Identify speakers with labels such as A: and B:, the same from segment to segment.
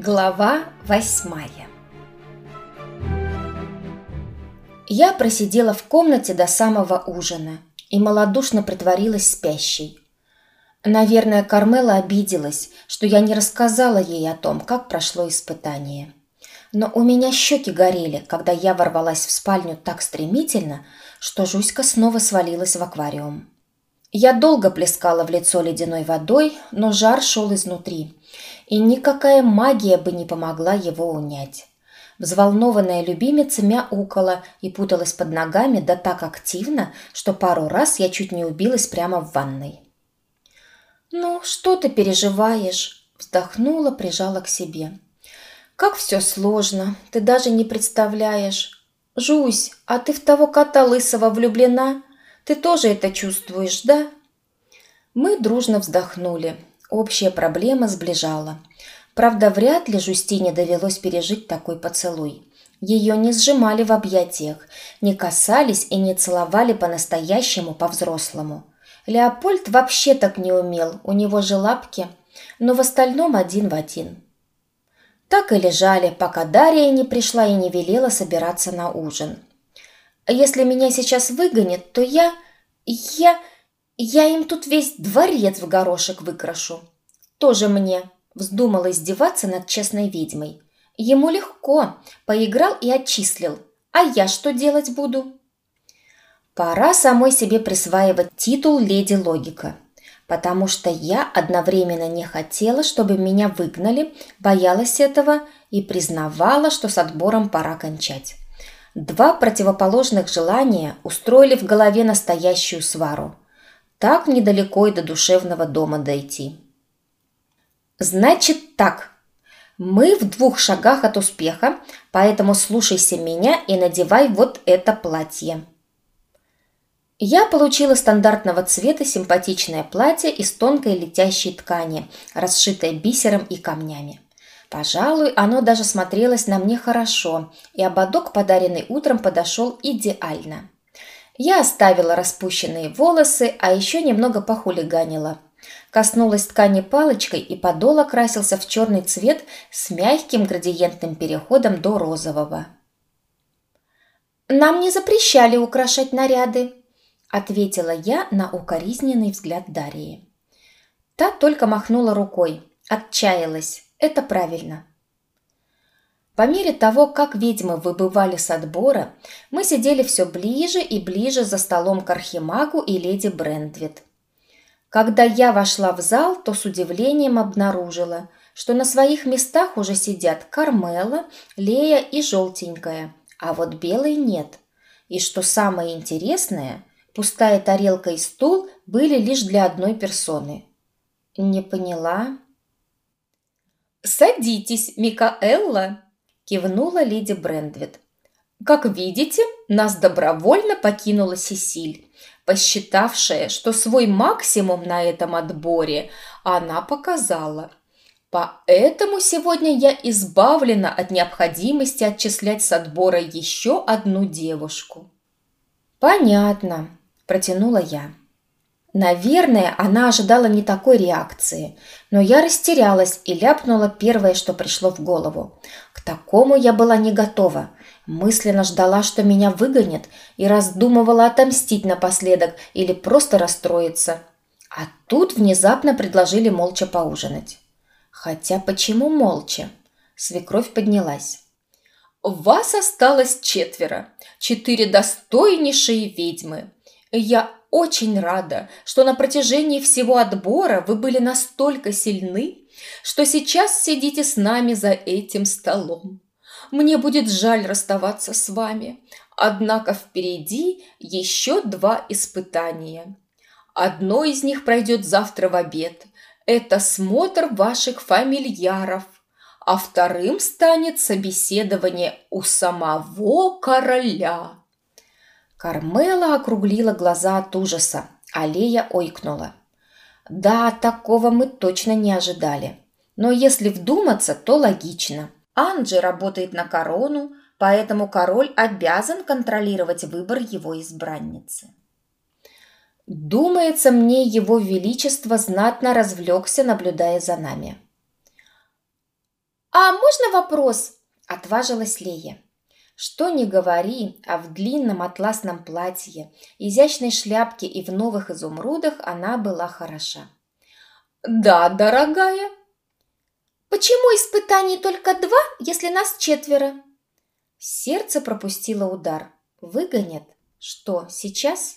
A: Глава восьмая Я просидела в комнате до самого ужина и малодушно притворилась спящей. Наверное, Кармела обиделась, что я не рассказала ей о том, как прошло испытание. Но у меня щеки горели, когда я ворвалась в спальню так стремительно, что Жуська снова свалилась в аквариум. Я долго плескала в лицо ледяной водой, но жар шел изнутри, и никакая магия бы не помогла его унять. Взволнованная любимица мяукала и путалась под ногами да так активно, что пару раз я чуть не убилась прямо в ванной. «Ну, что ты переживаешь?» Вздохнула, прижала к себе. «Как все сложно, ты даже не представляешь. Жусь, а ты в того кота лысого влюблена? Ты тоже это чувствуешь, да?» Мы дружно вздохнули. Общая проблема сближала. Правда, вряд ли Жустине довелось пережить такой поцелуй. Ее не сжимали в объятиях, не касались и не целовали по-настоящему, по-взрослому. Леопольд вообще так не умел, у него же лапки, но в остальном один в один. Так и лежали, пока Дарья не пришла и не велела собираться на ужин. Если меня сейчас выгонят, то я... я... я им тут весь дворец в горошек выкрашу. Тоже мне вздумала издеваться над честной ведьмой. Ему легко, поиграл и отчислил. А я что делать буду? Пора самой себе присваивать титул «Леди Логика», потому что я одновременно не хотела, чтобы меня выгнали, боялась этого и признавала, что с отбором пора кончать. Два противоположных желания устроили в голове настоящую свару. Так недалеко и до душевного дома дойти. Значит так. Мы в двух шагах от успеха, поэтому слушайся меня и надевай вот это платье. Я получила стандартного цвета симпатичное платье из тонкой летящей ткани, расшитое бисером и камнями. Пожалуй, оно даже смотрелось на мне хорошо, и ободок, подаренный утром, подошел идеально. Я оставила распущенные волосы, а еще немного похулиганила. Коснулась ткани палочкой, и подол окрасился в черный цвет с мягким градиентным переходом до розового. «Нам не запрещали украшать наряды», – ответила я на укоризненный взгляд Дарьи. Та только махнула рукой, отчаялась. Это правильно. По мере того, как ведьмы выбывали с отбора, мы сидели все ближе и ближе за столом к Архимагу и леди Брендвит. Когда я вошла в зал, то с удивлением обнаружила, что на своих местах уже сидят Кармела, Лея и Желтенькая, а вот Белой нет. И что самое интересное, пустая тарелка и стул были лишь для одной персоны. Не поняла, «Садитесь, Микаэлла!» – кивнула леди Брендвит. «Как видите, нас добровольно покинула Сесиль, посчитавшая, что свой максимум на этом отборе она показала. Поэтому сегодня я избавлена от необходимости отчислять с отбора еще одну девушку». «Понятно», – протянула я. Наверное, она ожидала не такой реакции, но я растерялась и ляпнула первое, что пришло в голову. К такому я была не готова. Мысленно ждала, что меня выгонят, и раздумывала отомстить напоследок или просто расстроиться. А тут внезапно предложили молча поужинать. Хотя почему молча? Свекровь поднялась. «Вас осталось четверо, четыре достойнейшие ведьмы. Я очень рада, что на протяжении всего отбора вы были настолько сильны, что сейчас сидите с нами за этим столом. Мне будет жаль расставаться с вами, однако впереди еще два испытания. Одно из них пройдет завтра в обед. Это смотр ваших фамильяров, а вторым станет собеседование у самого короля. Кармела округлила глаза от ужаса, а Лея ойкнула. Да, такого мы точно не ожидали. Но если вдуматься, то логично. Анджи работает на корону, поэтому король обязан контролировать выбор его избранницы. Думается мне, его величество знатно развлекся, наблюдая за нами. «А можно вопрос?» – отважилась Лея. Что ни говори, а в длинном атласном платье, изящной шляпке и в новых изумрудах она была хороша.
B: «Да, дорогая».
A: «Почему испытаний только два, если нас четверо?» Сердце пропустило удар. «Выгонят? Что, сейчас?»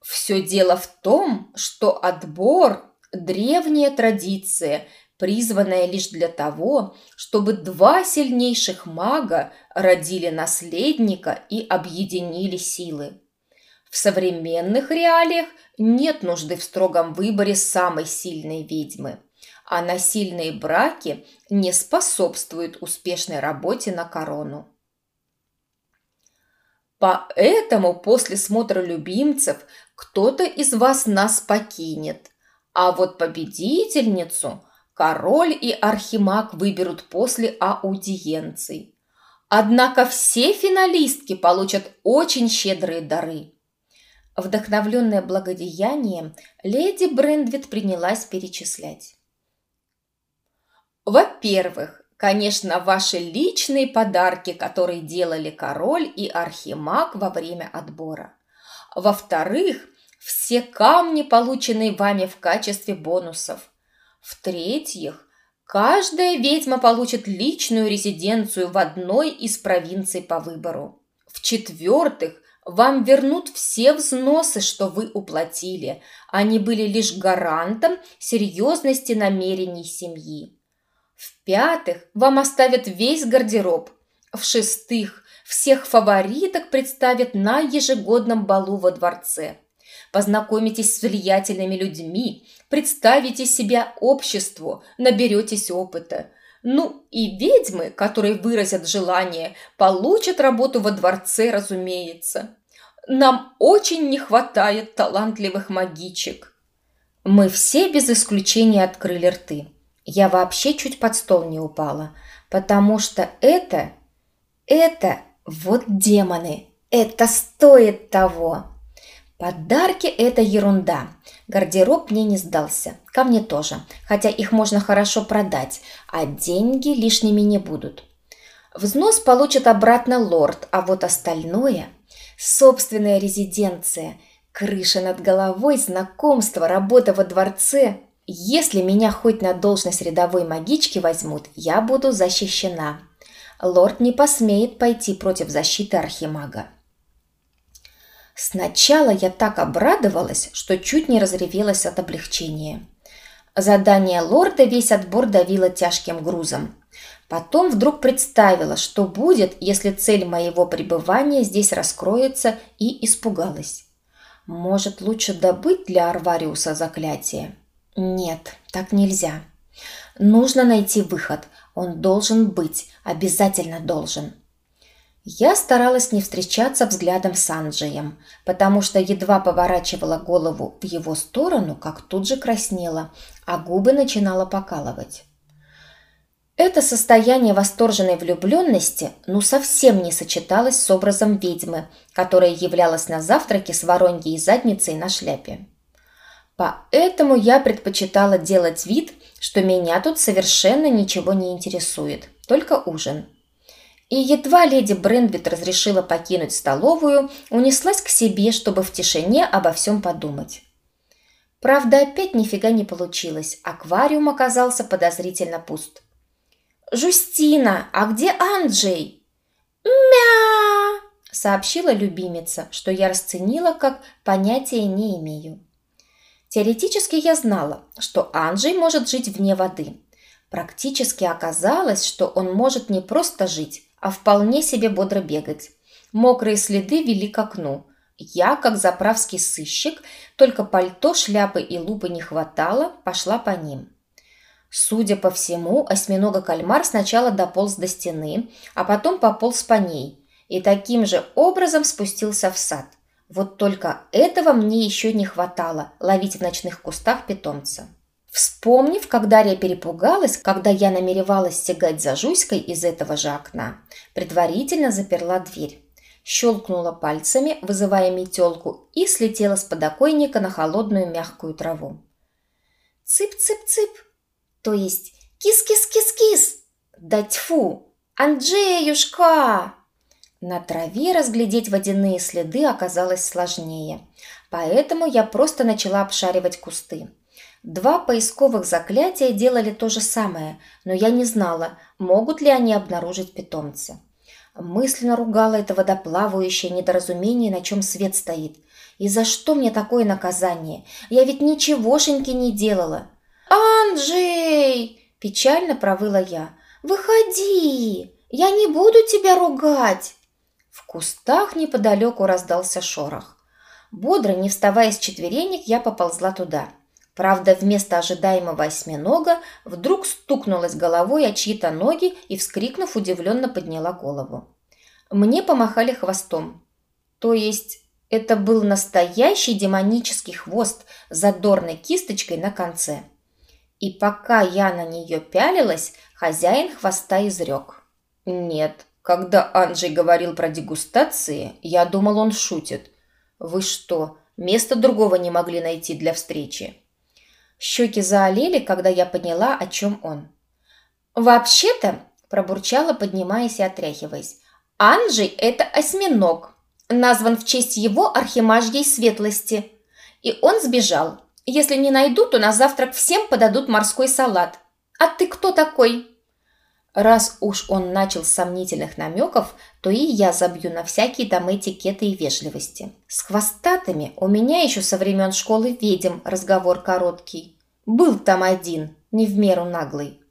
B: «Все дело в том, что отбор – древняя традиция, призванная лишь для того, чтобы два сильнейших мага родили наследника и объединили силы. В современных реалиях нет нужды в строгом выборе самой сильной ведьмы, а насильные браки не способствуют успешной работе на корону. Поэтому после смотра любимцев кто-то из вас нас покинет, а вот победительницу король и архимаг выберут после аудиенций. Однако все финалистки получат очень щедрые дары. Вдохновленная благодеянием, леди Брендвит принялась перечислять. Во-первых, конечно, ваши личные подарки, которые делали король и архимаг во время отбора. Во-вторых, все камни, полученные вами в качестве бонусов – в-третьих, каждая ведьма получит личную резиденцию в одной из провинций по выбору. В-четвертых, вам вернут все взносы, что вы уплатили. Они были лишь гарантом серьезности намерений семьи. В-пятых, вам оставят весь гардероб. В-шестых, всех фавориток представят на ежегодном балу во дворце. Познакомитесь с влиятельными людьми, представите себя обществу, наберетесь опыта. Ну и ведьмы, которые выразят желание, получат работу во дворце, разумеется. Нам очень не хватает талантливых магичек.
A: Мы все без исключения открыли рты. Я вообще чуть под стол не упала, потому что это, это, вот демоны, это стоит того. Подарки – это ерунда. Гардероб мне не сдался. Ко мне тоже. Хотя их можно хорошо продать, а деньги лишними не будут. Взнос получит обратно лорд, а вот остальное – собственная резиденция, крыша над головой, знакомство, работа во дворце. Если меня хоть на должность рядовой магички возьмут, я буду защищена. Лорд не посмеет пойти против защиты архимага. Сначала я так обрадовалась, что чуть не разревелась от облегчения. Задание лорда весь отбор давило тяжким грузом. Потом вдруг представила, что будет, если цель моего пребывания здесь раскроется, и испугалась. Может, лучше добыть для Арвариуса заклятие? Нет, так нельзя. Нужно найти выход. Он должен быть, обязательно должен. Я старалась не встречаться взглядом с Анджеем, потому что едва поворачивала голову в его сторону, как тут же краснела, а губы начинала покалывать. Это состояние восторженной влюбленности ну совсем не сочеталось с образом ведьмы, которая являлась на завтраке с вороньей задницей на шляпе. Поэтому я предпочитала делать вид, что меня тут совершенно ничего не интересует, только ужин – и едва леди Брендвит разрешила покинуть столовую, унеслась к себе, чтобы в тишине обо всем подумать. Правда, опять нифига не получилось. Аквариум оказался подозрительно пуст. «Жустина, а где Анджей?» «Мя!» – сообщила любимица, что я расценила как понятия не имею. Теоретически я знала, что Анджей может жить вне воды. Практически оказалось, что он может не просто жить, а вполне себе бодро бегать. Мокрые следы вели к окну. Я, как заправский сыщик, только пальто, шляпы и лупы не хватало, пошла по ним. Судя по всему, осьминога-кальмар сначала дополз до стены, а потом пополз по ней и таким же образом спустился в сад. Вот только этого мне еще не хватало – ловить в ночных кустах питомца. Вспомнив, как Дарья перепугалась, когда я намеревалась стягать за Жуйской из этого же окна, предварительно заперла дверь. Щелкнула пальцами, вызывая метелку, и слетела с подоконника на холодную мягкую траву. «Цып-цып-цып!» То есть «кис-кис-кис-кис!» Да тьфу! Анджеюшка!» На траве разглядеть водяные следы оказалось сложнее, поэтому я просто начала обшаривать кусты. Два поисковых заклятия делали то же самое, но я не знала, могут ли они обнаружить питомца. Мысленно ругала это водоплавающее недоразумение, на чем свет стоит. И за что мне такое наказание? Я ведь ничегошеньки не делала. «Анджей!» – печально провыла я. «Выходи! Я не буду тебя ругать!» В кустах неподалеку раздался шорох. Бодро, не вставая с четверенек, я поползла туда. Правда, вместо ожидаемого осьминога вдруг стукнулась головой о чьи-то ноги и, вскрикнув, удивленно подняла голову. Мне помахали хвостом. То есть это был настоящий демонический хвост с задорной кисточкой на конце. И пока я на нее пялилась, хозяин хвоста изрек. Нет, когда Анджей говорил про дегустации, я думал, он шутит. Вы что, места другого не могли найти для встречи? Щеки заолели, когда я поняла, о чем он. «Вообще-то», – пробурчала, поднимаясь и отряхиваясь, «Анджей – это осьминог, назван в честь его архимажьей светлости. И он сбежал. Если не найдут, то на завтрак всем подадут морской салат. А ты кто такой?» Раз уж он начал с сомнительных намеков, то и я забью на всякие там этикеты и вежливости. С хвостатыми у меня еще со времен школы ведьм разговор короткий. Был там один, не в меру наглый.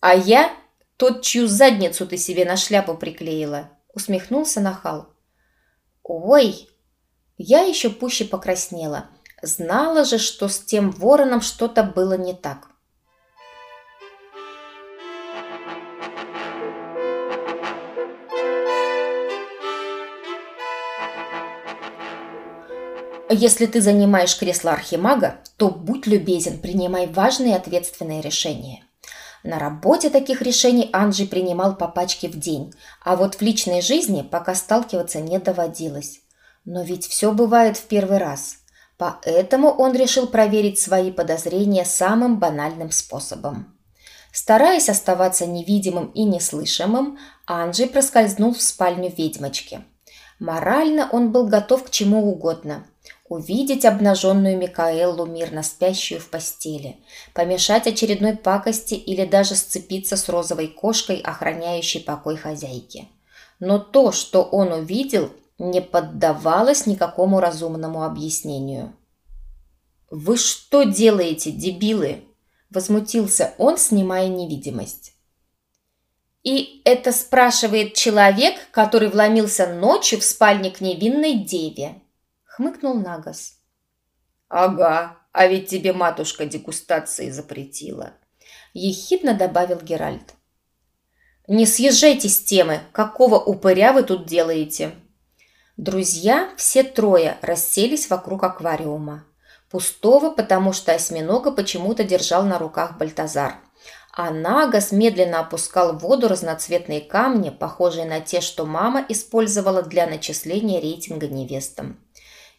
A: А я тот, чью задницу ты себе на шляпу приклеила, усмехнулся нахал. Ой, я еще пуще покраснела. Знала же, что с тем вороном что-то было не так. Если ты занимаешь кресло архимага, то будь любезен, принимай важные и ответственные решения. На работе таких решений Анджи принимал по пачке в день, а вот в личной жизни пока сталкиваться не доводилось. Но ведь все бывает в первый раз. Поэтому он решил проверить свои подозрения самым банальным способом. Стараясь оставаться невидимым и неслышимым, Анджи проскользнул в спальню ведьмочки. Морально он был готов к чему угодно – увидеть обнаженную Микаэлу, мирно спящую в постели, помешать очередной пакости или даже сцепиться с розовой кошкой, охраняющей покой хозяйки. Но то, что он увидел, не поддавалось никакому разумному объяснению. «Вы что делаете, дебилы?» – возмутился он, снимая невидимость. «И это спрашивает человек, который вломился ночью в спальник невинной деве», хмыкнул Нагас. «Ага, а ведь тебе матушка дегустации запретила», – ехидно добавил Геральт. «Не съезжайте с темы, какого упыря вы тут делаете?» Друзья, все трое, расселись вокруг аквариума. Пустого, потому что осьминога почему-то держал на руках Бальтазар. А Нагас медленно опускал в воду разноцветные камни, похожие на те, что мама использовала для начисления рейтинга невестам.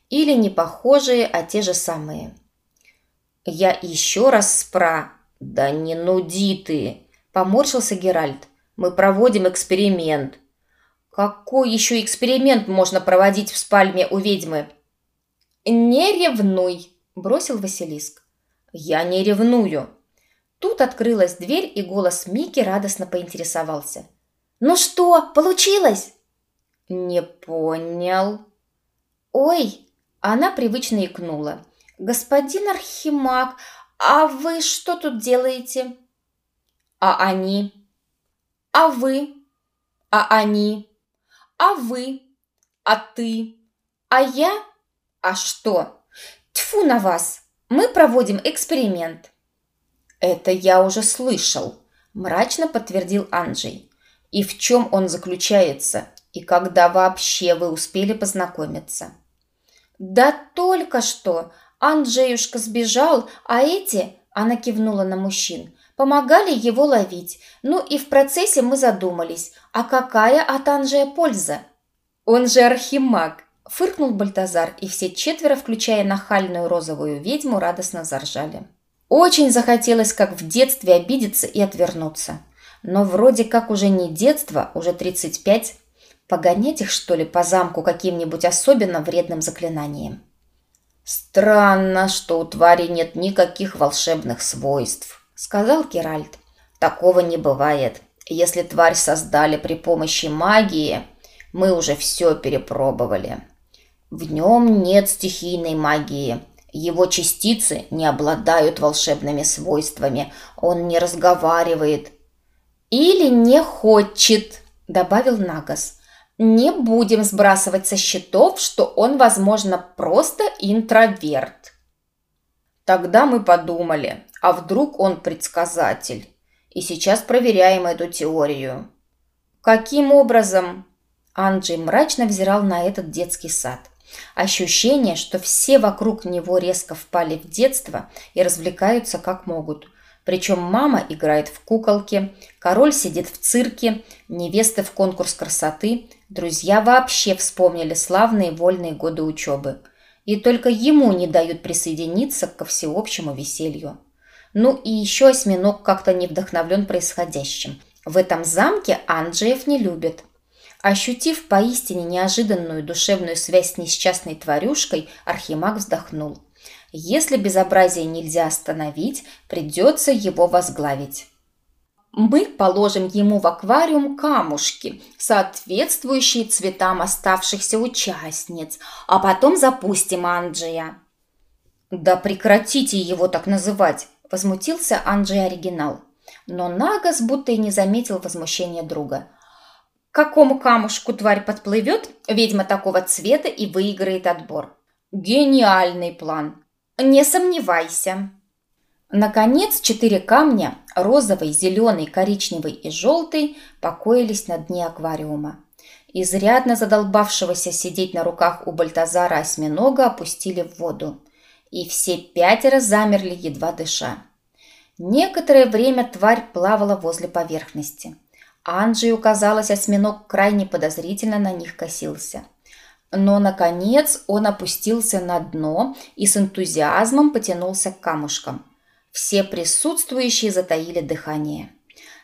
A: Или не похожие, а те же самые. Я еще раз спра... Да не нуди ты! Поморщился Геральт. Мы проводим эксперимент. Какой еще эксперимент можно проводить в спальне у ведьмы? Не ревнуй, бросил Василиск. Я не ревную. Тут открылась дверь, и голос Мики радостно поинтересовался. «Ну что, получилось?» «Не понял». «Ой, она привычно икнула. «Господин Архимаг, а вы что тут делаете?» «А они?» «А вы?» «А они?» «А вы?» «А ты?» «А я?» «А что?» «Тьфу на вас! Мы проводим эксперимент!» «Это я уже слышал», – мрачно подтвердил Анджей. «И в чем он заключается? И когда вообще вы успели познакомиться?» «Да только что! Анджеюшка сбежал, а эти...» Она кивнула на мужчин. «Помогали его ловить. Ну и в процессе мы задумались, а какая от Анджея польза?» «Он же архимаг!» Фыркнул Бальтазар, и все четверо, включая нахальную розовую ведьму, радостно заржали. Очень захотелось, как в детстве, обидеться и отвернуться. Но вроде как уже не детство, уже 35. Погонять их, что ли, по замку каким-нибудь особенно вредным заклинанием?
B: «Странно, что у твари нет никаких волшебных свойств», — сказал Геральт. «Такого не бывает. Если тварь создали при помощи магии, мы уже все перепробовали. В нем нет стихийной магии. Его частицы не обладают волшебными свойствами. Он не разговаривает».
A: «Или не хочет», — добавил Нагас. Не будем сбрасывать со счетов, что он, возможно, просто интроверт.
B: Тогда мы подумали, а вдруг он предсказатель? И сейчас проверяем эту теорию.
A: Каким образом? Анджей мрачно взирал на этот детский сад. Ощущение, что все вокруг него резко впали в детство и развлекаются как могут – причем мама играет в куколки, король сидит в цирке, невесты в конкурс красоты, друзья вообще вспомнили славные вольные годы учебы. И только ему не дают присоединиться ко всеобщему веселью. Ну и еще осьминог как-то не вдохновлен происходящим. В этом замке Анджеев не любят. Ощутив поистине неожиданную душевную связь с несчастной тварюшкой, Архимаг вздохнул – если безобразие нельзя остановить, придется его возглавить. Мы положим ему в аквариум камушки, соответствующие цветам оставшихся участниц, а потом запустим Анджия.
B: Да прекратите его так называть, возмутился Анджей Оригинал. Но Нагас будто и не заметил возмущения друга.
A: К какому камушку тварь подплывет, ведьма такого цвета и выиграет отбор.
B: Гениальный план.
A: Не сомневайся. Наконец, четыре камня – розовый, зеленый, коричневый и желтый – покоились на дне аквариума. Изрядно задолбавшегося сидеть на руках у Бальтазара осьминога опустили в воду. И все пятеро замерли, едва дыша. Некоторое время тварь плавала возле поверхности. Анджию казалось, осьминог крайне подозрительно на них косился – но, наконец, он опустился на дно и с энтузиазмом потянулся к камушкам. Все присутствующие затаили дыхание.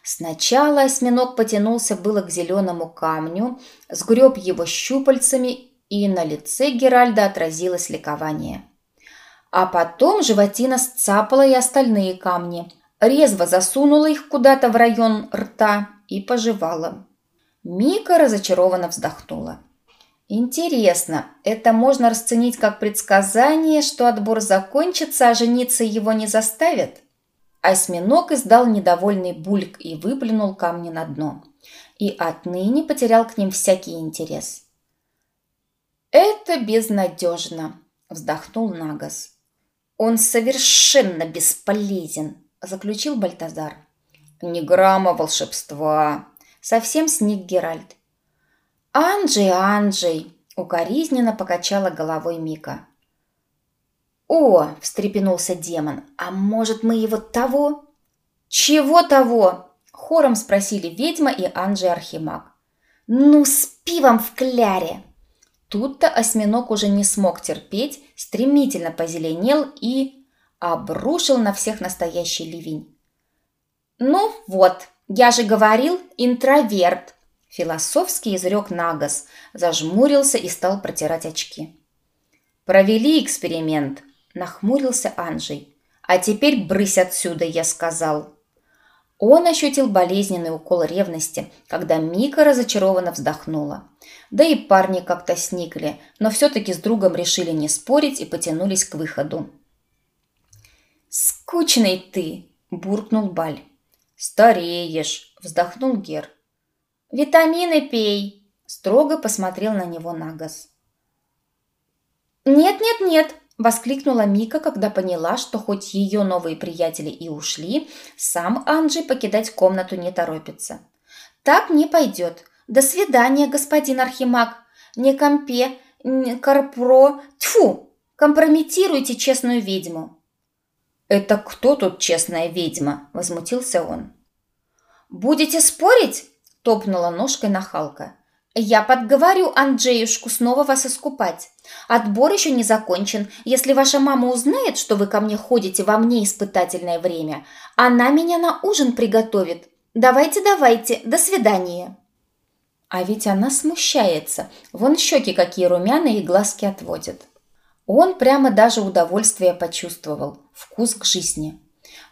A: Сначала осьминог потянулся было к зеленому камню, сгреб его щупальцами, и на лице Геральда отразилось ликование. А потом животина сцапала и остальные камни, резво засунула их куда-то в район рта и пожевала. Мика разочарованно вздохнула. Интересно, это можно расценить как предсказание, что отбор закончится, а жениться его не заставят? Осьминог издал недовольный бульк и выплюнул камни на дно. И отныне потерял к ним всякий интерес. «Это безнадежно», – вздохнул Нагас. «Он совершенно бесполезен», – заключил Бальтазар.
B: «Ни грамма волшебства», – совсем сник Геральт.
A: «Анджей, Анджей!» – укоризненно покачала головой Мика. «О!» – встрепенулся демон. «А может, мы его того?» «Чего того?» – хором спросили ведьма и Анджей Архимаг. «Ну, с пивом в кляре!» Тут-то осьминог уже не смог терпеть, стремительно позеленел и обрушил на всех настоящий ливень. «Ну вот, я же говорил, интроверт!» Философский изрек Нагас, зажмурился и стал протирать очки. «Провели эксперимент», – нахмурился Анжей. «А теперь брысь отсюда», – я сказал. Он ощутил болезненный укол ревности, когда Мика разочарованно вздохнула. Да и парни как-то сникли, но все-таки с другом решили не спорить и потянулись к выходу. «Скучный ты!» – буркнул Баль.
B: «Стареешь!» – вздохнул Гер.
A: «Витамины пей!» – строго посмотрел на него Нагас. «Нет-нет-нет!» – воскликнула Мика, когда поняла, что хоть ее новые приятели и ушли, сам Анджи покидать комнату не торопится. «Так не пойдет. До свидания, господин Архимаг. Не компе, не корпро... Тьфу! Компрометируйте честную ведьму!»
B: «Это кто тут честная ведьма?» – возмутился он.
A: «Будете спорить?» Топнула ножкой нахалка. «Я подговорю Анджеюшку снова вас искупать. Отбор еще не закончен. Если ваша мама узнает, что вы ко мне ходите во мне испытательное время, она меня на ужин приготовит. Давайте, давайте, до свидания. А ведь она смущается. Вон щеки какие румяные и глазки отводят. Он прямо даже удовольствие почувствовал, вкус к жизни.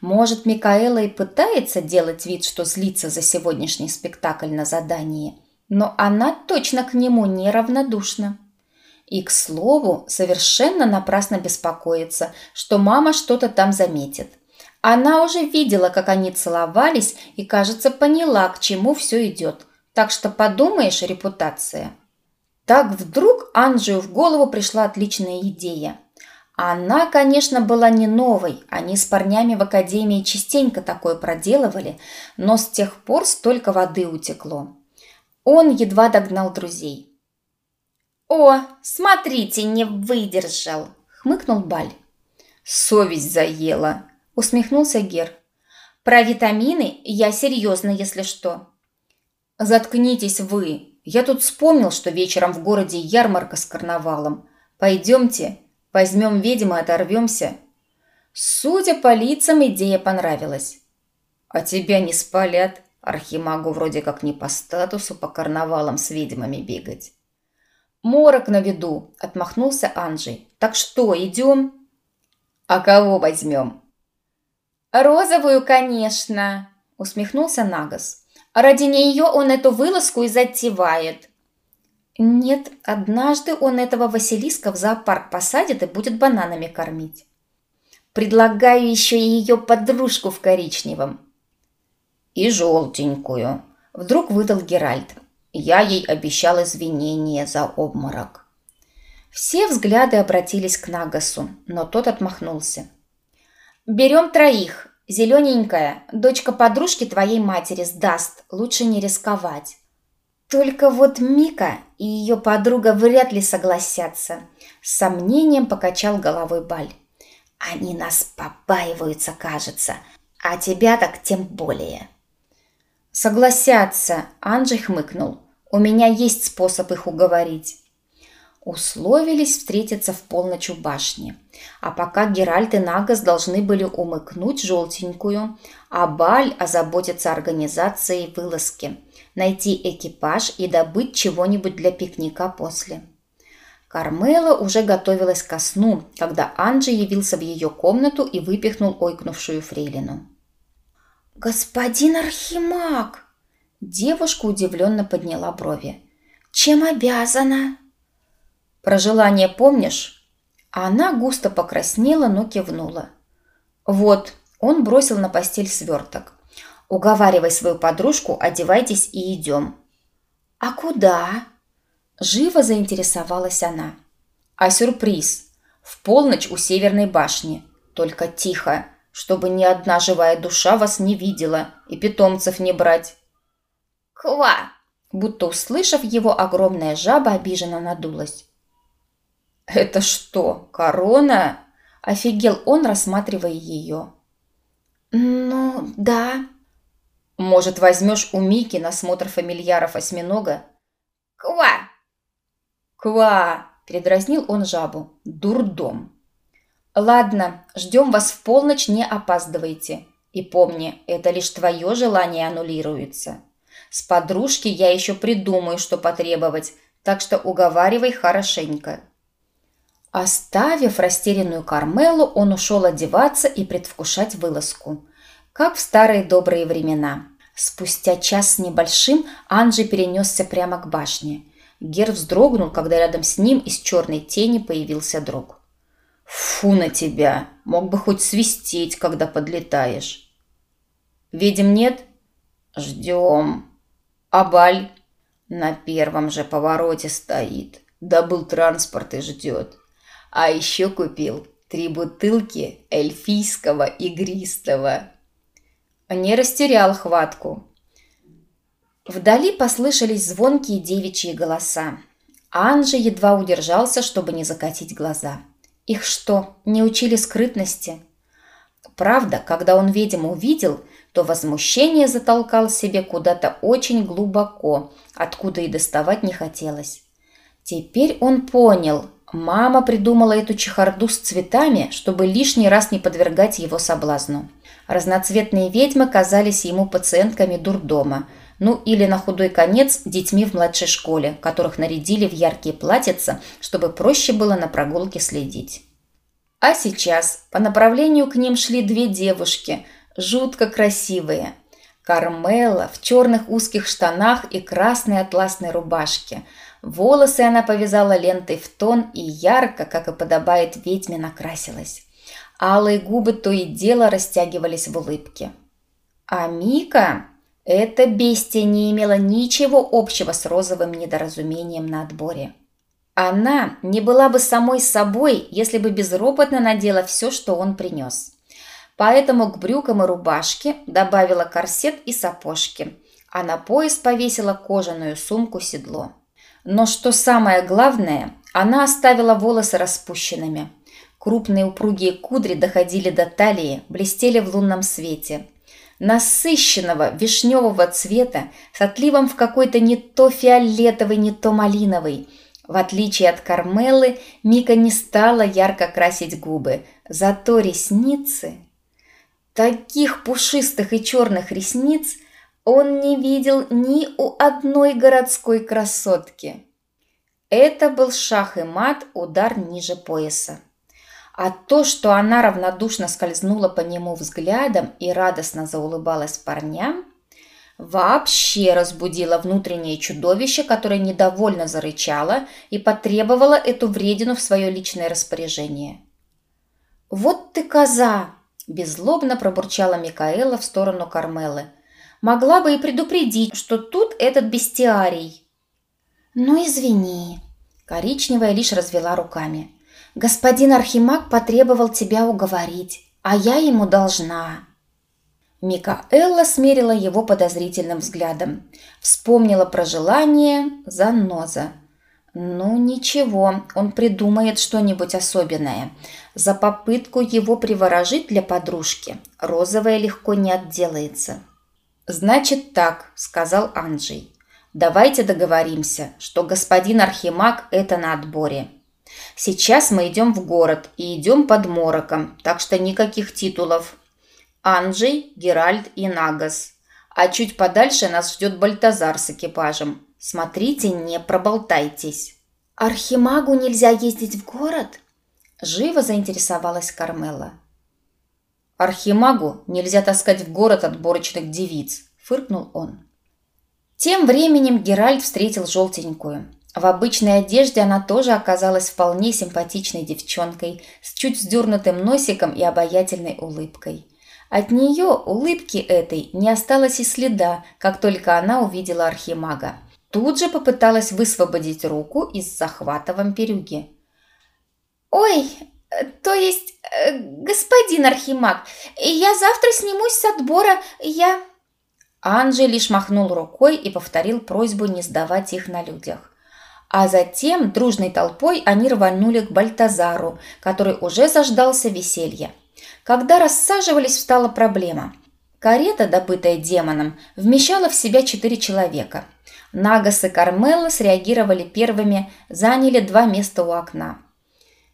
A: Может, Микаэла и пытается делать вид, что злится за сегодняшний спектакль на задании, но она точно к нему неравнодушна. И, к слову, совершенно напрасно беспокоится, что мама что-то там заметит. Она уже видела, как они целовались и, кажется, поняла, к чему все идет. Так что подумаешь, репутация. Так вдруг Анджию в голову пришла отличная идея. Она, конечно, была не новой, они с парнями в академии частенько такое проделывали, но с тех пор столько воды утекло. Он едва догнал друзей. «О, смотрите, не выдержал!» – хмыкнул Баль.
B: «Совесть заела!» – усмехнулся Гер.
A: «Про витамины я серьезно, если что».
B: «Заткнитесь вы! Я тут вспомнил, что вечером в городе ярмарка с карнавалом. Пойдемте, Возьмем ведьму и оторвемся. Судя по лицам, идея понравилась. А тебя не спалят. Архимагу вроде как не по статусу по карнавалам с ведьмами бегать. Морок на виду, отмахнулся Анджей. Так что, идем? А кого возьмем?
A: Розовую, конечно, усмехнулся Нагас. Ради нее он эту вылазку и затевает. Нет, однажды он этого Василиска в зоопарк посадит и будет бананами кормить. Предлагаю еще и ее подружку в коричневом.
B: И желтенькую. Вдруг выдал Геральт. Я ей обещал извинения за обморок.
A: Все взгляды обратились к Нагасу, но тот отмахнулся. «Берем троих. Зелененькая, дочка подружки твоей матери сдаст. Лучше не рисковать. Только вот Мика и ее подруга вряд ли согласятся. С сомнением покачал головой Баль. Они нас побаиваются, кажется. А тебя так тем более. Согласятся, Анджей хмыкнул. У меня есть способ их уговорить. Условились встретиться в полночь у башни. А пока Геральт и Нагас должны были умыкнуть желтенькую, а Баль озаботиться организацией вылазки – найти экипаж и добыть чего-нибудь для пикника после. Кармела уже готовилась ко сну, когда Анджи явился в ее комнату и выпихнул ойкнувшую фрейлину. «Господин Архимаг!» Девушка удивленно подняла брови. «Чем обязана?» «Про желание помнишь?» Она густо покраснела, но кивнула. «Вот», он бросил на постель сверток. Уговаривай свою подружку, одевайтесь и идем. А куда? Живо заинтересовалась она. А сюрприз. В полночь у Северной башни. Только тихо, чтобы ни одна живая душа вас не видела и питомцев не брать. Ква! Будто услышав его, огромная жаба обиженно надулась. «Это что, корона?» – офигел он, рассматривая ее. «Ну, да», может, возьмешь у Мики на смотр фамильяров осьминога? Ква! Ква! Передразнил он жабу. Дурдом. Ладно, ждем вас в полночь, не опаздывайте. И помни, это лишь твое желание аннулируется. С подружки я еще придумаю, что потребовать, так что уговаривай хорошенько. Оставив растерянную Кармелу, он ушел одеваться и предвкушать вылазку как в старые добрые времена. Спустя час с небольшим Анджи перенесся прямо к башне. Гер вздрогнул, когда рядом с ним из черной тени появился друг. «Фу на тебя! Мог бы хоть свистеть, когда подлетаешь!» «Видим, нет?» «Ждем!» «Абаль?» «На первом же повороте стоит. Добыл транспорт и ждет. А еще купил три бутылки эльфийского игристого не растерял хватку. Вдали послышались звонкие девичьи голоса. Анжи едва удержался, чтобы не закатить глаза. Их что, не учили скрытности? Правда, когда он ведьму увидел, то возмущение затолкал себе куда-то очень глубоко, откуда и доставать не хотелось. Теперь он понял, Мама придумала эту чехарду с цветами, чтобы лишний раз не подвергать его соблазну. Разноцветные ведьмы казались ему пациентками дурдома, ну или на худой конец детьми в младшей школе, которых нарядили в яркие платьица, чтобы проще было на прогулке следить. А сейчас по направлению к ним шли две девушки, жутко красивые. Кармела в черных узких штанах и красной атласной рубашке. Волосы она повязала лентой в тон и ярко, как и подобает ведьме, накрасилась. Алые губы то и дело растягивались в улыбке. А Мика, эта бестия не имела ничего общего с розовым недоразумением на отборе. Она не была бы самой собой, если бы безропотно надела все, что он принес. Поэтому к брюкам и рубашке добавила корсет и сапожки, а на пояс повесила кожаную сумку-седло. Но что самое главное, она оставила волосы распущенными. Крупные упругие кудри доходили до талии, блестели в лунном свете. Насыщенного вишневого цвета с отливом в какой-то не то фиолетовый, не то малиновый – в отличие от Кармелы, Мика не стала ярко красить губы, зато ресницы... Таких пушистых и черных ресниц он не видел ни у одной городской красотки. Это был шах и мат, удар ниже пояса. А то, что она равнодушно скользнула по нему взглядом и радостно заулыбалась парням, вообще разбудило внутреннее чудовище, которое недовольно зарычало и потребовало эту вредину в свое личное распоряжение. «Вот ты коза!» – беззлобно пробурчала Микаэла в сторону Кармелы. «Могла бы и предупредить, что тут этот бестиарий». «Ну, извини», – коричневая лишь развела руками. «Господин Архимаг потребовал тебя уговорить, а я ему должна». Микаэлла смерила его подозрительным взглядом. Вспомнила про желание заноза. Ну ничего, он придумает что-нибудь особенное. За попытку его приворожить для подружки розовая легко не отделается. «Значит так», — сказал Анджей. «Давайте договоримся, что господин Архимаг – это на отборе. Сейчас мы идем в город и идем под мороком, так что никаких титулов, Анджей, Геральт и Нагас. А чуть подальше нас ждет Бальтазар с экипажем. Смотрите, не проболтайтесь. Архимагу нельзя ездить в город? Живо заинтересовалась Кармела. Архимагу нельзя таскать в город отборочных девиц, фыркнул он. Тем временем Геральт встретил желтенькую. В обычной одежде она тоже оказалась вполне симпатичной девчонкой с чуть вздернутым носиком и обаятельной улыбкой. От нее улыбки этой не осталось и следа, как только она увидела архимага. Тут же попыталась высвободить руку из захвата вампирюги. «Ой, то есть, э, господин архимаг, я завтра снимусь с отбора, я...» Анжи лишь махнул рукой и повторил просьбу не сдавать их на людях. А затем дружной толпой они рванули к Бальтазару, который уже заждался веселья. Когда рассаживались, встала проблема. Карета, добытая демоном, вмещала в себя четыре человека. Нагас и Кармелла среагировали первыми, заняли два места у окна.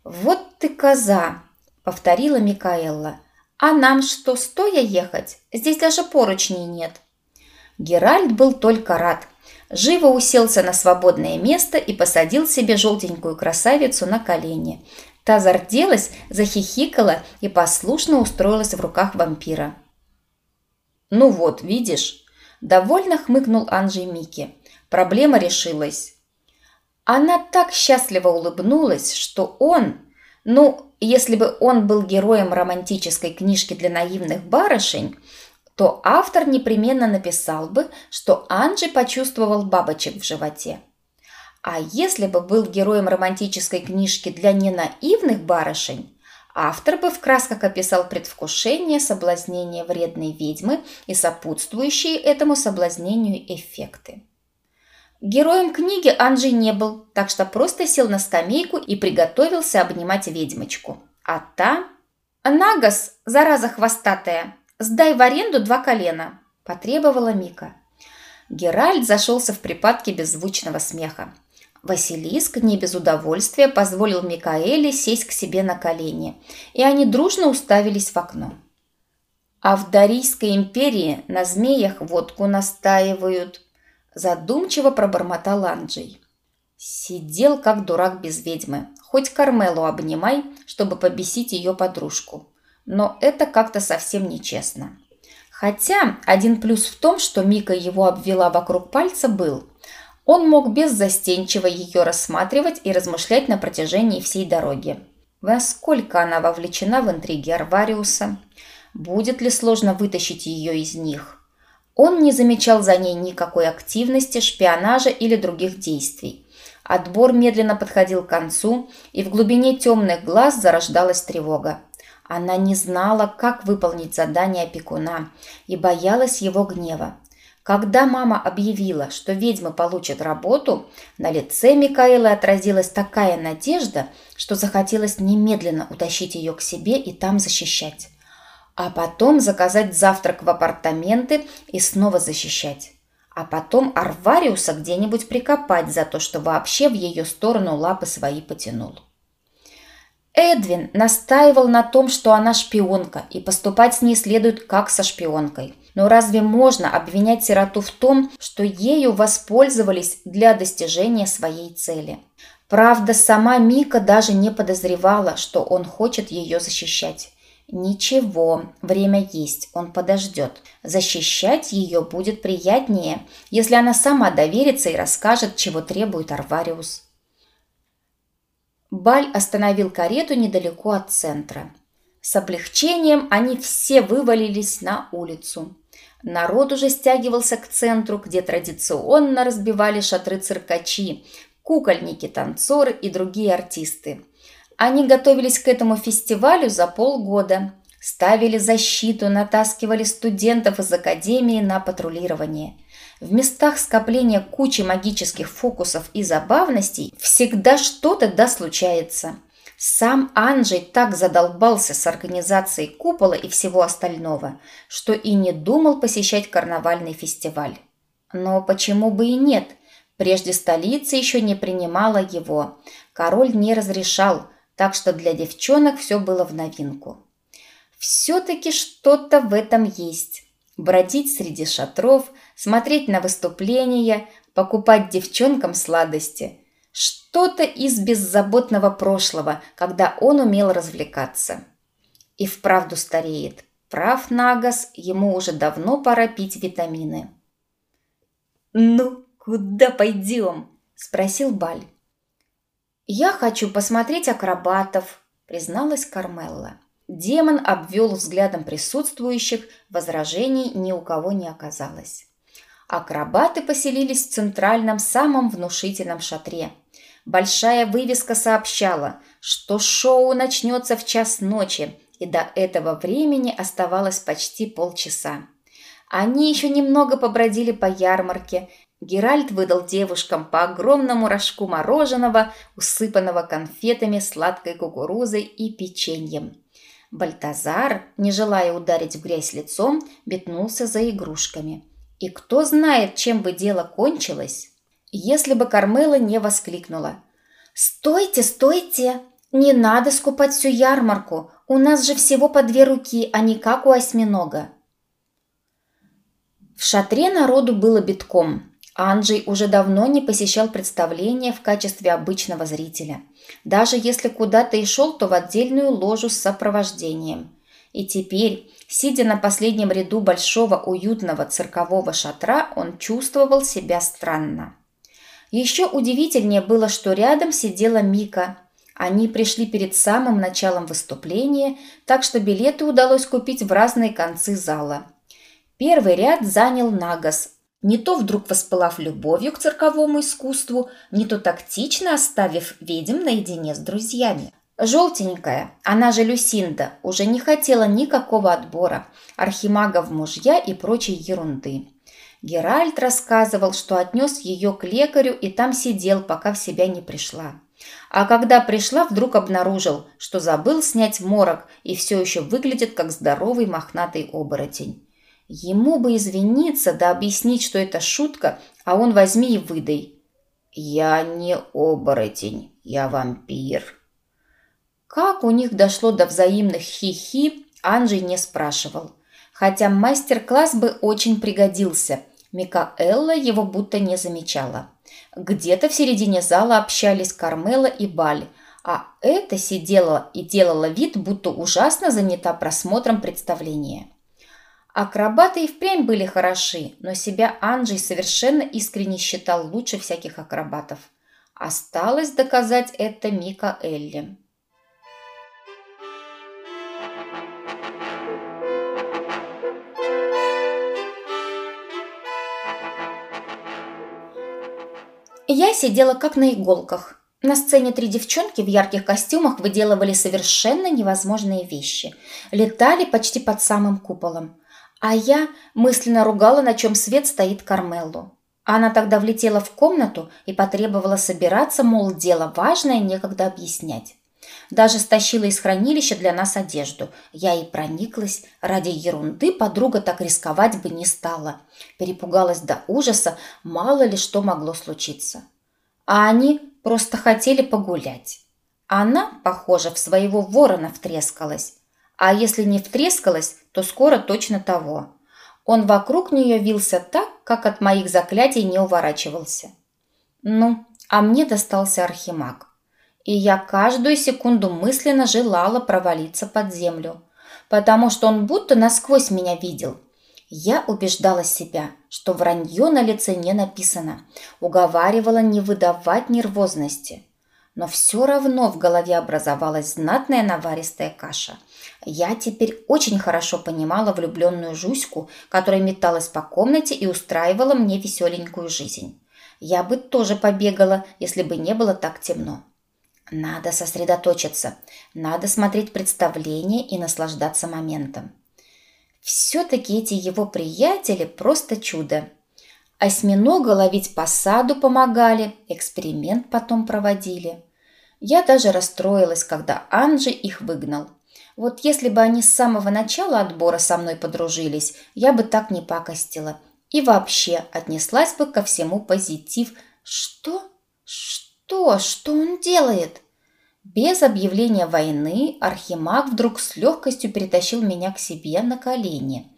A: «Вот ты коза!» – повторила Микаэлла. «А нам что, стоя ехать? Здесь даже поручней нет». Геральт был только рад. Живо уселся на свободное место и посадил себе желтенькую красавицу на колени. Та зарделась, захихикала и послушно устроилась в руках вампира. «Ну вот, видишь?» – довольно хмыкнул Анжей Микки. «Проблема решилась». Она так счастливо улыбнулась, что он, ну, если бы он был героем романтической книжки для наивных барышень, то автор непременно написал бы, что Анджи почувствовал бабочек в животе. А если бы был героем романтической книжки для ненаивных барышень, автор бы в красках описал предвкушение соблазнения вредной ведьмы и сопутствующие этому соблазнению эффекты. Героем книги Анджей не был, так что просто сел на скамейку и приготовился обнимать ведьмочку. А та... «Нагас, зараза хвостатая, сдай в аренду два колена», – потребовала Мика. Геральт зашелся в припадке беззвучного смеха. Василиск не без удовольствия позволил Микаэле сесть к себе на колени, и они дружно уставились в окно. А в Дарийской империи на змеях водку настаивают, задумчиво пробормотал Анджей. Сидел как дурак без ведьмы. Хоть Кармелу обнимай, чтобы побесить ее подружку. Но это как-то совсем нечестно. Хотя один плюс в том, что Мика его обвела вокруг пальца, был. Он мог беззастенчиво ее рассматривать и размышлять на протяжении всей дороги. Во сколько она вовлечена в интриги Арвариуса? Будет ли сложно вытащить ее из них? Он не замечал за ней никакой активности, шпионажа или других действий. Отбор медленно подходил к концу, и в глубине темных глаз зарождалась тревога. Она не знала, как выполнить задание опекуна и боялась его гнева. Когда мама объявила, что ведьмы получат работу, на лице Микаэлы отразилась такая надежда, что захотелось немедленно утащить ее к себе и там защищать. А потом заказать завтрак в апартаменты и снова защищать. А потом Арвариуса где-нибудь прикопать за то, что вообще в ее сторону лапы свои потянул. Эдвин настаивал на том, что она шпионка, и поступать с ней следует как со шпионкой. Но разве можно обвинять сироту в том, что ею воспользовались для достижения своей цели? Правда, сама Мика даже не подозревала, что он хочет ее защищать. Ничего, время есть, он подождет. Защищать ее будет приятнее, если она сама доверится и расскажет, чего требует Арвариус. Баль остановил карету недалеко от центра. С облегчением они все вывалились на улицу. Народ уже стягивался к центру, где традиционно разбивали шатры циркачи, кукольники, танцоры и другие артисты. Они готовились к этому фестивалю за полгода. Ставили защиту, натаскивали студентов из академии на патрулирование. В местах скопления кучи магических фокусов и забавностей всегда что-то да случается. Сам Анджей так задолбался с организацией купола и всего остального, что и не думал посещать карнавальный фестиваль. Но почему бы и нет? Прежде столица еще не принимала его. Король не разрешал – так что для девчонок все было в новинку. Все-таки что-то в этом есть. Бродить среди шатров, смотреть на выступления, покупать девчонкам сладости. Что-то из беззаботного прошлого, когда он умел развлекаться. И вправду стареет. Прав Нагас, ему уже давно пора пить витамины. «Ну, куда пойдем?» – спросил Баль. «Я хочу посмотреть акробатов», – призналась Кармелла. Демон обвел взглядом присутствующих, возражений ни у кого не оказалось. Акробаты поселились в центральном, самом внушительном шатре. Большая вывеска сообщала, что шоу начнется в час ночи, и до этого времени оставалось почти полчаса. Они еще немного побродили по ярмарке, Геральт выдал девушкам по огромному рожку мороженого, усыпанного конфетами, сладкой кукурузой и печеньем. Бальтазар, не желая ударить в грязь лицом, бетнулся за игрушками. И кто знает, чем бы дело кончилось, если бы Кармела не воскликнула. «Стойте, стойте! Не надо скупать всю ярмарку! У нас же всего по две руки, а не как у осьминога!» В шатре народу было битком – Анджей уже давно не посещал представления в качестве обычного зрителя. Даже если куда-то и шел, то в отдельную ложу с сопровождением. И теперь, сидя на последнем ряду большого уютного циркового шатра, он чувствовал себя странно. Еще удивительнее было, что рядом сидела Мика. Они пришли перед самым началом выступления, так что билеты удалось купить в разные концы зала. Первый ряд занял Нагас, не то вдруг воспылав любовью к цирковому искусству, не то тактично оставив ведьм наедине с друзьями. Желтенькая, она же Люсинда, уже не хотела никакого отбора, архимагов мужья и прочей ерунды. Геральт рассказывал, что отнес ее к лекарю и там сидел, пока в себя не пришла. А когда пришла, вдруг обнаружил, что забыл снять морок и все еще выглядит как здоровый мохнатый оборотень. Ему бы извиниться да объяснить, что это шутка, а он возьми и выдай.
B: «Я не оборотень, я вампир».
A: Как у них дошло до взаимных хихи, Анджей не спрашивал. Хотя мастер-класс бы очень пригодился. Микаэлла его будто не замечала. Где-то в середине зала общались Кармела и Баль, а эта сидела и делала вид, будто ужасно занята просмотром представления. Акробаты и впрямь были хороши, но себя Анджей совершенно искренне считал лучше всяких акробатов. Осталось доказать это Мика Элли. Я сидела как на иголках. На сцене три девчонки в ярких костюмах выделывали совершенно невозможные вещи. Летали почти под самым куполом. А я мысленно ругала, на чем свет стоит Кармеллу. Она тогда влетела в комнату и потребовала собираться, мол, дело важное, некогда объяснять. Даже стащила из хранилища для нас одежду. Я и прониклась. Ради ерунды подруга так рисковать бы не стала. Перепугалась до ужаса, мало ли что могло случиться. А они просто хотели погулять. Она, похоже, в своего ворона втрескалась. А если не втрескалась, то скоро точно того. Он вокруг нее вился так, как от моих заклятий не уворачивался. Ну, а мне достался архимаг. И я каждую секунду мысленно желала провалиться под землю, потому что он будто насквозь меня видел. Я убеждала себя, что вранье на лице не написано, уговаривала не выдавать нервозности. Но все равно в голове образовалась знатная наваристая каша – я теперь очень хорошо понимала влюбленную Жуську, которая металась по комнате и устраивала мне веселенькую жизнь. Я бы тоже побегала, если бы не было так темно. Надо сосредоточиться, надо смотреть представление и наслаждаться моментом. Все-таки эти его приятели просто чудо. Осьминога ловить по саду помогали, эксперимент потом проводили. Я даже расстроилась, когда Анджи их выгнал. Вот если бы они с самого начала отбора со мной подружились, я бы так не пакостила. И вообще отнеслась бы ко всему позитив. Что? Что? Что он делает? Без объявления войны Архимаг вдруг с легкостью перетащил меня к себе на колени.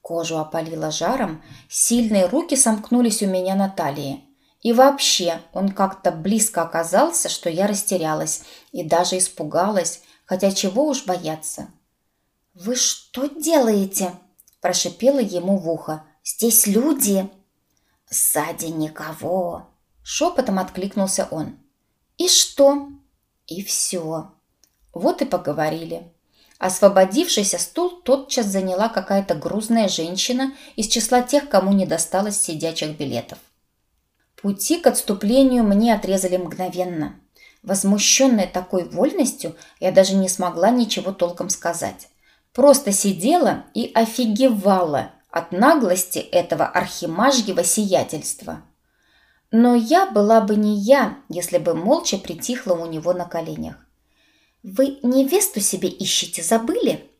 A: Кожу опалило жаром, сильные руки сомкнулись у меня на талии. И вообще, он как-то близко оказался, что я растерялась и даже испугалась, хотя чего уж бояться. «Вы что делаете?» – прошипела ему в ухо. «Здесь люди!» «Сзади никого!» – шепотом откликнулся он. «И что?» «И все!» Вот и поговорили. Освободившийся стул тотчас заняла какая-то грузная женщина из числа тех, кому не досталось сидячих билетов. Пути к отступлению мне отрезали мгновенно. Возмущенная такой вольностью, я даже не смогла ничего толком сказать. Просто сидела и офигевала от наглости этого архимажьего сиятельства. Но я была бы не я, если бы молча притихла у него на коленях. «Вы невесту себе ищете, забыли?»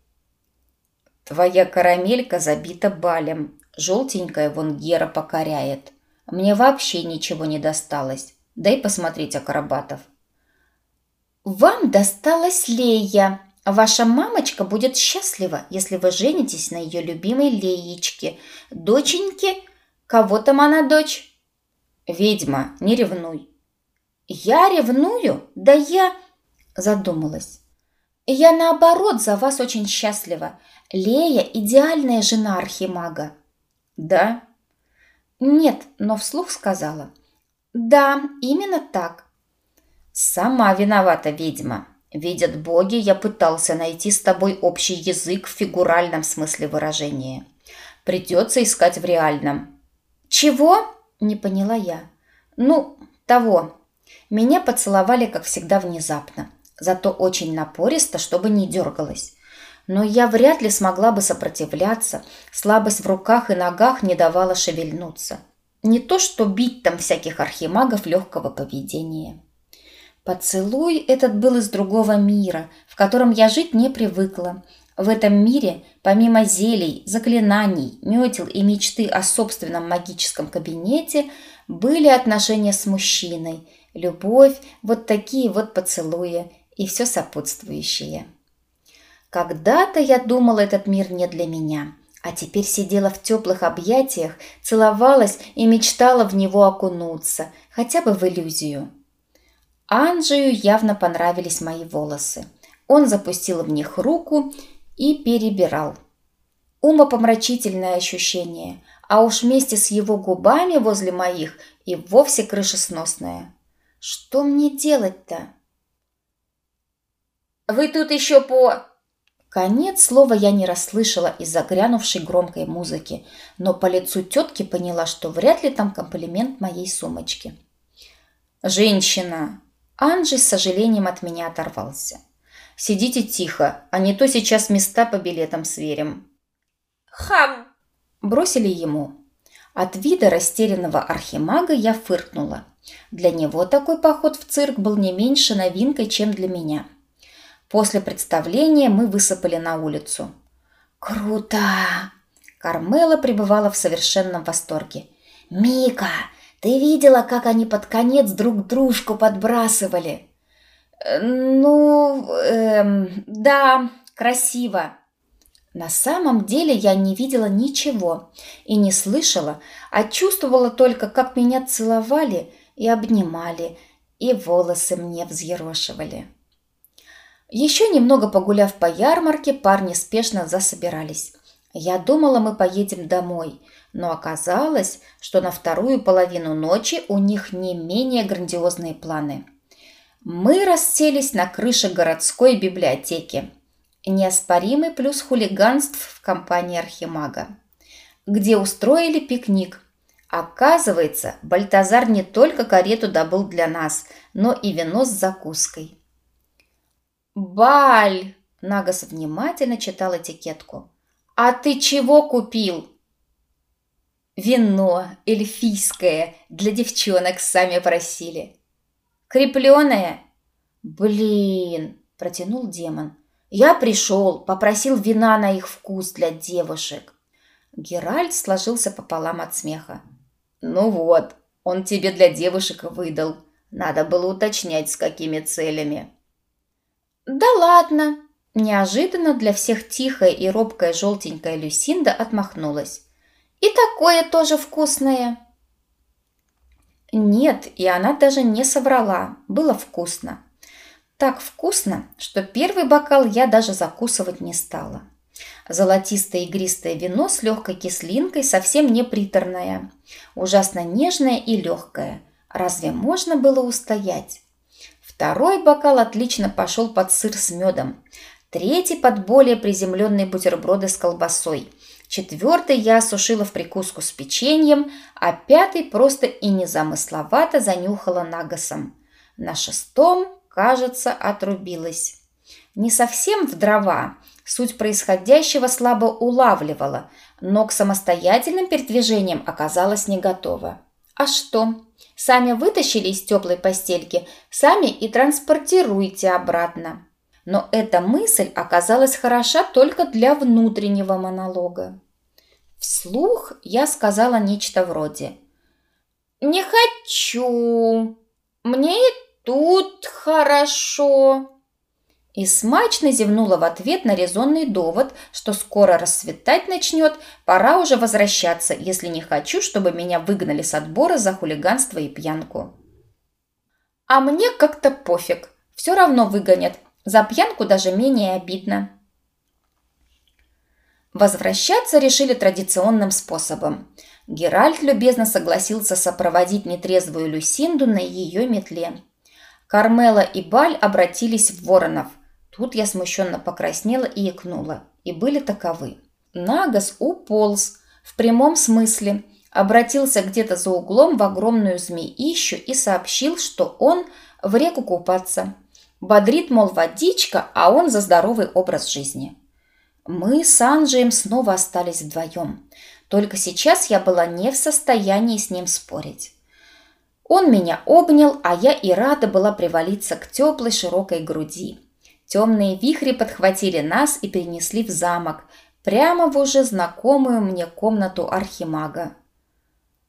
A: «Твоя карамелька забита балем, желтенькая вон Гера покоряет. Мне вообще ничего не досталось. Дай посмотреть акробатов». «Вам досталась Лея. Ваша мамочка будет счастлива, если вы женитесь на ее любимой Леечке, доченьке. Кого там она дочь?» «Ведьма, не ревнуй». «Я ревную? Да я...» Задумалась. «Я наоборот за вас очень счастлива. Лея – идеальная жена архимага». «Да?» «Нет, но вслух сказала». «Да, именно так. «Сама виновата, ведьма. Видят боги, я пытался найти с тобой общий язык в фигуральном смысле выражения. Придется искать в реальном». «Чего?» – не поняла я. «Ну, того. Меня поцеловали, как всегда, внезапно. Зато очень напористо, чтобы не дергалась. Но я вряд ли смогла бы сопротивляться. Слабость в руках и ногах не давала шевельнуться. Не то что бить там всяких архимагов легкого поведения». Поцелуй этот был из другого мира, в котором я жить не привыкла. В этом мире, помимо зелий, заклинаний, метел и мечты о собственном магическом кабинете, были отношения с мужчиной, любовь, вот такие вот поцелуи и все сопутствующее. Когда-то я думала, этот мир не для меня, а теперь сидела в теплых объятиях, целовалась и мечтала в него окунуться, хотя бы в иллюзию. Анджию явно понравились мои волосы. Он запустил в них руку и перебирал. Умопомрачительное ощущение, а уж вместе с его губами возле моих и вовсе крышесносное. Что мне делать-то?
B: «Вы тут еще по...»
A: Конец слова я не расслышала из-за грянувшей громкой музыки, но по лицу тетки поняла, что вряд ли там комплимент моей сумочки.
B: «Женщина!» Анджи с сожалением от меня оторвался. «Сидите тихо, а не то сейчас места по билетам сверим».
A: «Хам!» Бросили ему. От вида растерянного архимага я фыркнула. Для него такой поход в цирк был не меньше новинкой, чем для меня – После представления мы высыпали на улицу. «Круто!» Кармела пребывала в совершенном восторге. «Мика, ты видела, как они под конец друг дружку подбрасывали?»
B: «Э, «Ну, эм, да, красиво».
A: На самом деле я не видела ничего и не слышала, а чувствовала только, как меня целовали и обнимали, и волосы мне взъерошивали. Еще немного погуляв по ярмарке, парни спешно засобирались. Я думала, мы поедем домой, но оказалось, что на вторую половину ночи у них не менее грандиозные планы. Мы расселись на крыше городской библиотеки. Неоспоримый плюс хулиганств в компании Архимага, где устроили пикник. Оказывается, Бальтазар не только карету добыл для нас, но и вино с закуской.
B: «Баль!» – Нагас внимательно читал этикетку. «А ты чего купил?»
A: «Вино эльфийское, для девчонок сами просили». «Крепленое?» «Блин!» – протянул демон. «Я пришел, попросил вина на их вкус для девушек». Геральт сложился пополам от смеха.
B: «Ну вот, он тебе для девушек выдал. Надо было уточнять, с какими целями».
A: «Да ладно!» Неожиданно для всех тихая и робкая желтенькая Люсинда отмахнулась. «И такое тоже вкусное!» Нет, и она даже не соврала. Было вкусно. Так вкусно, что первый бокал я даже закусывать не стала. Золотистое игристое вино с легкой кислинкой, совсем не приторное. Ужасно нежное и легкое. Разве можно было устоять? Второй бокал отлично пошел под сыр с медом. Третий под более приземленные бутерброды с колбасой. Четвертый я осушила в прикуску с печеньем, а пятый просто и незамысловато занюхала нагасом. На шестом, кажется, отрубилась. Не совсем в дрова, суть происходящего слабо улавливала, но к самостоятельным передвижениям оказалась не готова. А что? Сами вытащили из теплой постельки, сами и транспортируйте обратно. Но эта мысль оказалась хороша только для внутреннего монолога. Вслух я сказала нечто вроде «Не хочу, мне и тут хорошо» и смачно зевнула в ответ на резонный довод, что скоро расцветать начнет, пора уже возвращаться, если не хочу, чтобы меня выгнали с отбора за хулиганство и пьянку. А мне как-то пофиг, все равно выгонят, за пьянку даже менее обидно. Возвращаться решили традиционным способом. Геральт любезно согласился сопроводить нетрезвую Люсинду на ее метле. Кармела и Баль обратились в воронов – Тут я смущенно покраснела и икнула, и были таковы. Нагас уполз, в прямом смысле, обратился где-то за углом в огромную змеищу и сообщил, что он в реку купаться. Бодрит, мол, водичка, а он за здоровый образ жизни. Мы с Анджием снова остались вдвоем. Только сейчас я была не в состоянии с ним спорить. Он меня обнял, а я и рада была привалиться к теплой широкой груди. Темные вихри подхватили нас и перенесли в замок, прямо в уже знакомую мне комнату архимага.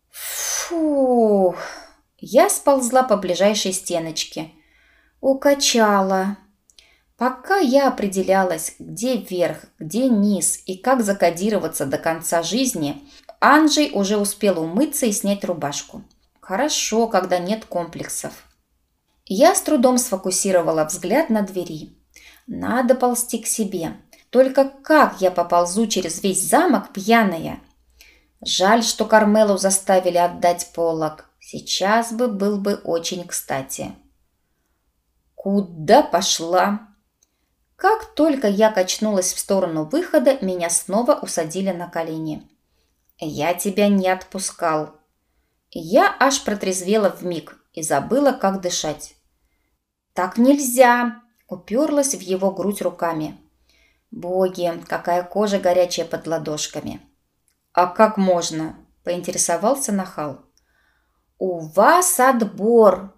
A: Фух! Я сползла по ближайшей стеночке. Укачала. Пока я определялась, где верх, где низ и как закодироваться до конца жизни, Анджей уже успел умыться и снять рубашку. Хорошо, когда нет комплексов. Я с трудом сфокусировала взгляд на двери. Надо ползти к себе. Только как я поползу через весь замок пьяная? Жаль, что Кармелу заставили отдать полог. Сейчас бы был бы очень кстати. Куда пошла? Как только я качнулась в сторону выхода, меня снова усадили на колени. Я тебя не отпускал. Я аж протрезвела в миг и забыла, как дышать. Так нельзя, уперлась в его грудь руками. Боги, какая кожа горячая под ладошками. А как можно? поинтересовался нахал. У вас отбор.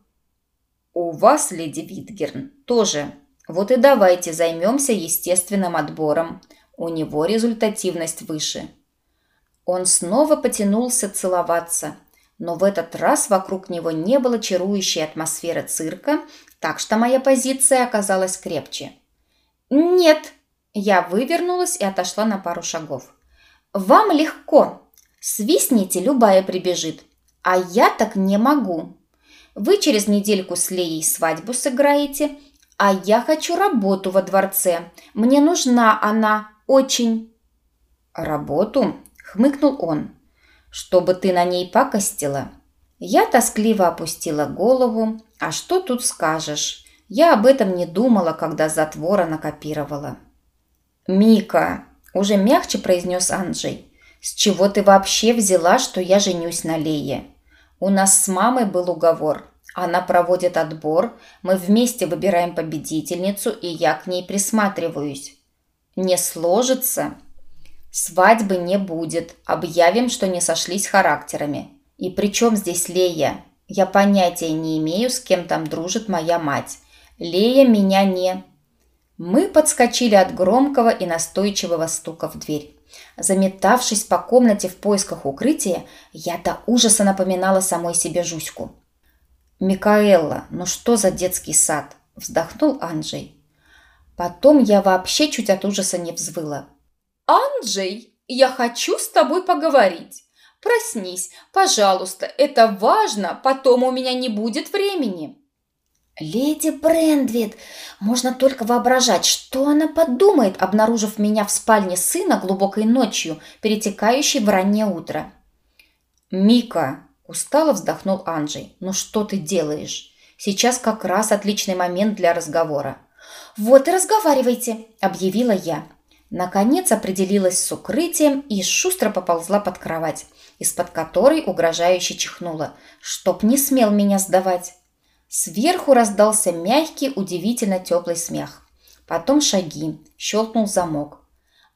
A: У вас, леди Витгерн, тоже. Вот и давайте займемся естественным отбором. У него результативность выше. Он снова потянулся целоваться, но в этот раз вокруг него не было чарующей атмосферы цирка, так что моя позиция оказалась крепче. «Нет!» Я вывернулась и отошла на пару шагов. «Вам легко. Свистните, любая прибежит. А я так не могу. Вы через недельку с Леей свадьбу сыграете, а я хочу работу во дворце. Мне нужна она очень». «Работу?» – хмыкнул он. «Чтобы ты на ней пакостила?» Я тоскливо опустила голову. А что тут скажешь? Я об этом не думала, когда затвора накопировала. «Мика!» – уже мягче произнес Анджей. «С чего ты вообще взяла, что я женюсь на Лее? У нас с мамой был уговор. Она проводит отбор, мы вместе выбираем победительницу, и я к ней присматриваюсь. Не сложится? Свадьбы не будет. Объявим, что не сошлись характерами. И при чем здесь Лея? Я понятия не имею, с кем там дружит моя мать. Лея меня не... Мы подскочили от громкого и настойчивого стука в дверь. Заметавшись по комнате в поисках укрытия, я до ужаса напоминала самой себе Жуську. «Микаэлла, ну что за детский сад?» – вздохнул Анджей. Потом я вообще чуть от ужаса не взвыла.
B: «Анджей, я хочу с тобой поговорить. Проснись, пожалуйста, это важно, потом у меня не будет времени».
A: «Леди Брендвит, можно только воображать, что она подумает, обнаружив меня в спальне сына глубокой ночью, перетекающей в раннее утро».
B: «Мика», – устало вздохнул Анджей, – «ну что ты делаешь? Сейчас как раз отличный момент для разговора».
A: «Вот и разговаривайте», – объявила я. Наконец определилась с укрытием и шустро поползла под кровать, из-под которой угрожающе чихнула, чтоб не смел меня сдавать. Сверху раздался мягкий, удивительно теплый смех. Потом шаги, щелкнул замок.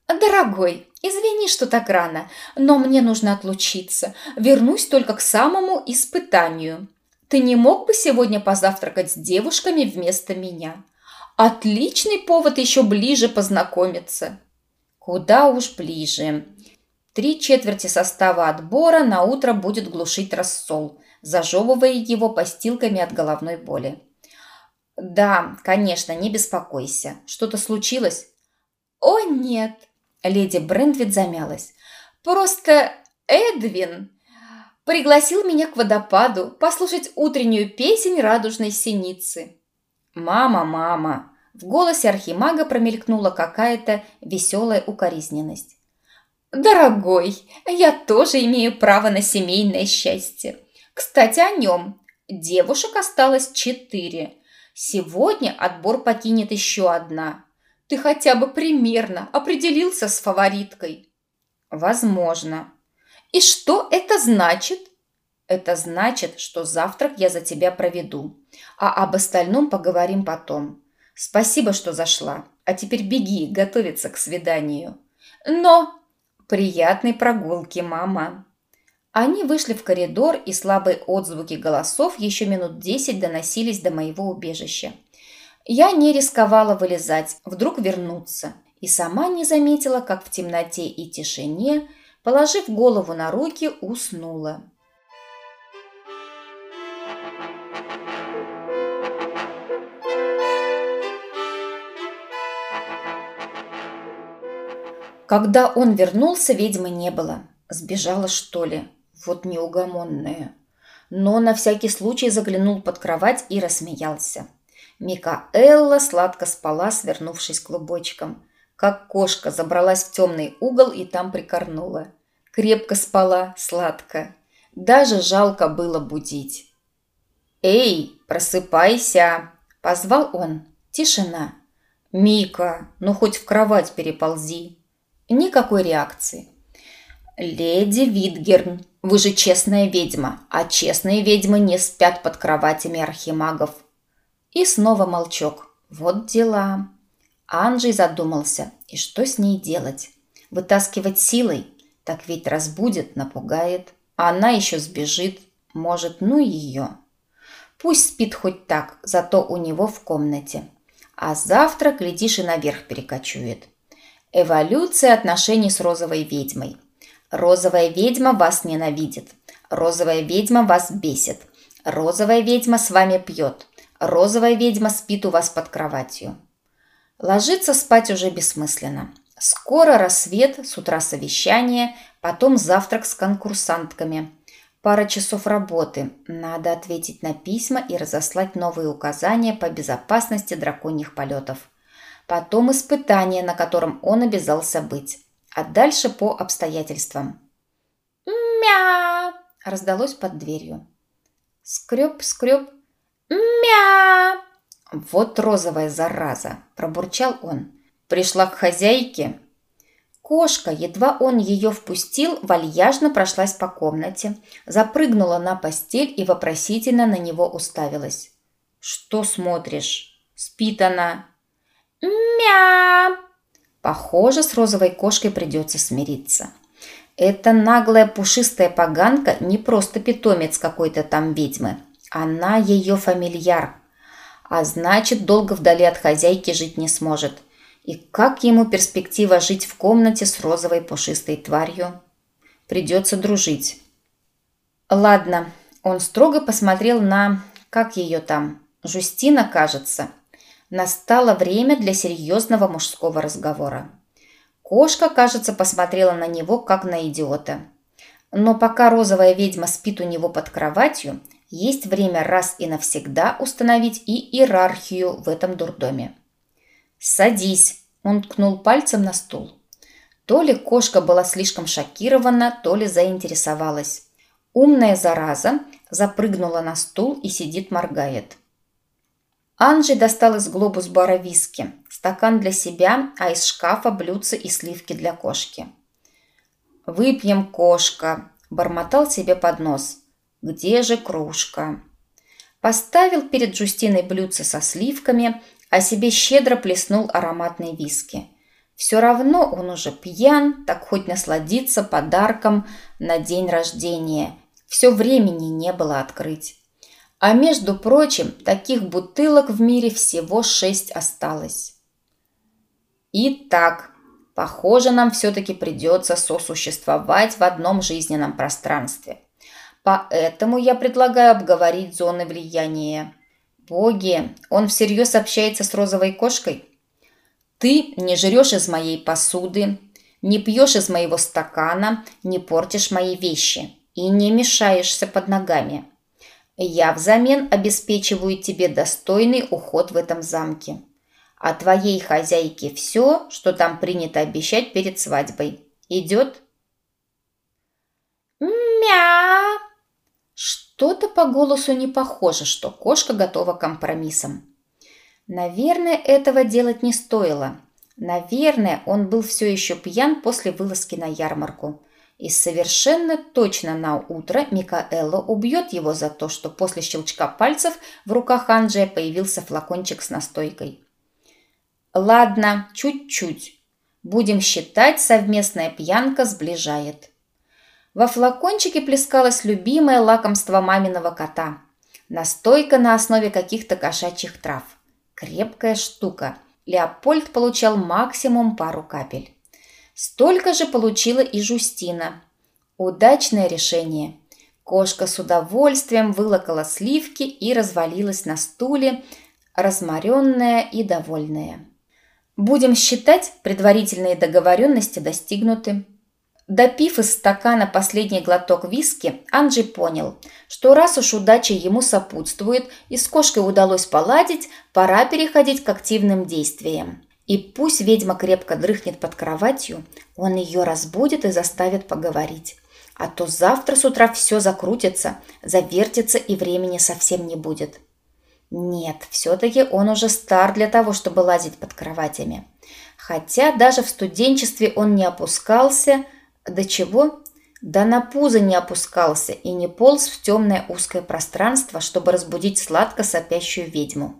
B: «Дорогой, извини, что так рано, но мне нужно отлучиться. Вернусь только к самому испытанию. Ты не мог бы сегодня позавтракать с девушками вместо меня? Отличный повод еще ближе познакомиться».
A: «Куда уж ближе. Три четверти состава отбора на утро будет глушить рассол, зажевывая его постилками от головной боли. «Да, конечно, не беспокойся. Что-то случилось?»
B: «О, нет!» Леди Брендвит замялась. «Просто Эдвин пригласил меня к водопаду послушать утреннюю песнь радужной синицы».
A: «Мама, мама!» В голосе архимага промелькнула какая-то веселая укоризненность.
B: «Дорогой, я тоже имею право на семейное счастье. Кстати, о нем. Девушек осталось четыре. Сегодня отбор покинет еще одна. Ты хотя бы примерно определился с фавориткой?»
A: «Возможно».
B: «И что это значит?»
A: «Это значит, что завтрак я за тебя проведу, а об остальном поговорим потом. Спасибо, что зашла. А теперь беги, готовиться к свиданию».
B: «Но...»
A: «Приятной прогулки, мама!» Они вышли в коридор, и слабые отзвуки голосов еще минут десять доносились до моего убежища. Я не рисковала вылезать, вдруг вернуться, и сама не заметила, как в темноте и тишине, положив голову на руки, уснула. Когда он вернулся, ведьмы не было. Сбежала, что ли? Вот неугомонная. Но на всякий случай заглянул под кровать и рассмеялся. Микаэлла сладко спала, свернувшись клубочком. Как кошка забралась в темный угол и там прикорнула. Крепко спала, сладко. Даже жалко было будить. «Эй, просыпайся!» – позвал он. Тишина. «Мика, ну хоть в кровать переползи!» Никакой реакции. «Леди Витгерн, вы же честная ведьма, а честные ведьмы не спят под кроватями архимагов». И снова молчок. «Вот дела». Анджей задумался, и что с ней делать? Вытаскивать силой? Так ведь разбудит, напугает. А она еще сбежит. Может, ну ее. Пусть спит хоть так, зато у него в комнате. А завтра, глядишь, и наверх перекочует. Эволюция отношений с розовой ведьмой. Розовая ведьма вас ненавидит. Розовая ведьма вас бесит. Розовая ведьма с вами пьет. Розовая ведьма спит у вас под кроватью. Ложиться спать уже бессмысленно. Скоро рассвет, с утра совещание, потом завтрак с конкурсантками. Пара часов работы. Надо ответить на письма и разослать новые указания по безопасности драконьих полетов потом испытание, на котором он обязался быть, а дальше по обстоятельствам. «Мя!» – раздалось под дверью. Скреб, скреб. «Мя!» «Вот розовая зараза!» – пробурчал он. «Пришла к хозяйке?» Кошка, едва он ее впустил, вальяжно прошлась по комнате, запрыгнула на постель и вопросительно на него уставилась. «Что смотришь?» «Спит она», Мя! Похоже, с розовой кошкой придется смириться. Эта наглая пушистая поганка не просто питомец какой-то там ведьмы. Она ее фамильяр. А значит, долго вдали от хозяйки жить не сможет. И как ему перспектива жить в комнате с розовой пушистой тварью? Придется дружить. Ладно, он строго посмотрел на... Как ее там? Жустина, кажется. Настало время для серьезного мужского разговора. Кошка, кажется, посмотрела на него, как на идиота. Но пока розовая ведьма спит у него под кроватью, есть время раз и навсегда установить и иерархию в этом дурдоме. «Садись!» – он ткнул пальцем на стул. То ли кошка была слишком шокирована, то ли заинтересовалась. Умная зараза запрыгнула на стул и сидит моргает. Анжи достал из глобус-бара виски, стакан для себя, а из шкафа блюдце и сливки для кошки. «Выпьем, кошка!» – бормотал себе под нос. «Где же кружка?» Поставил перед Джустиной блюдце со сливками, а себе щедро плеснул ароматной виски. Все равно он уже пьян, так хоть насладиться подарком на день рождения. Все времени не было открыть. А между прочим, таких бутылок в мире всего шесть осталось. Итак, похоже, нам все-таки придется сосуществовать в одном жизненном пространстве. Поэтому я предлагаю обговорить зоны влияния. Боги, он всерьез общается с розовой кошкой? Ты не жрешь из моей посуды, не пьешь из моего стакана, не портишь мои вещи и не мешаешься под ногами. Я взамен обеспечиваю тебе достойный уход в этом замке. А твоей хозяйке все, что там принято обещать перед свадьбой. Идет?» «Мя!» Что-то по голосу не похоже, что кошка готова к компромиссам. Наверное, этого делать не стоило. Наверное, он был все еще пьян после вылазки на ярмарку. И совершенно точно на утро Микаэлла убьет его за то, что после щелчка пальцев в руках Анджия появился флакончик с настойкой. Ладно, чуть-чуть. Будем считать, совместная пьянка сближает. Во флакончике плескалось любимое лакомство маминого кота. Настойка на основе каких-то кошачьих трав. Крепкая штука. Леопольд получал максимум пару капель. Столько же получила и Жустина. Удачное решение. Кошка с удовольствием вылокала сливки и развалилась на стуле, разморенная и довольная. Будем считать, предварительные договоренности достигнуты. Допив из стакана последний глоток виски, Анджи понял, что раз уж удача ему сопутствует и с кошкой удалось поладить, пора переходить к активным действиям. И пусть ведьма крепко дрыхнет под кроватью, он ее разбудит и заставит поговорить. А то завтра с утра все закрутится, завертится и времени совсем не будет. Нет, все-таки он уже стар для того, чтобы лазить под кроватями. Хотя даже в студенчестве он не опускался... До чего? Да на пузо не опускался и не полз в темное узкое пространство, чтобы разбудить сладко сопящую ведьму.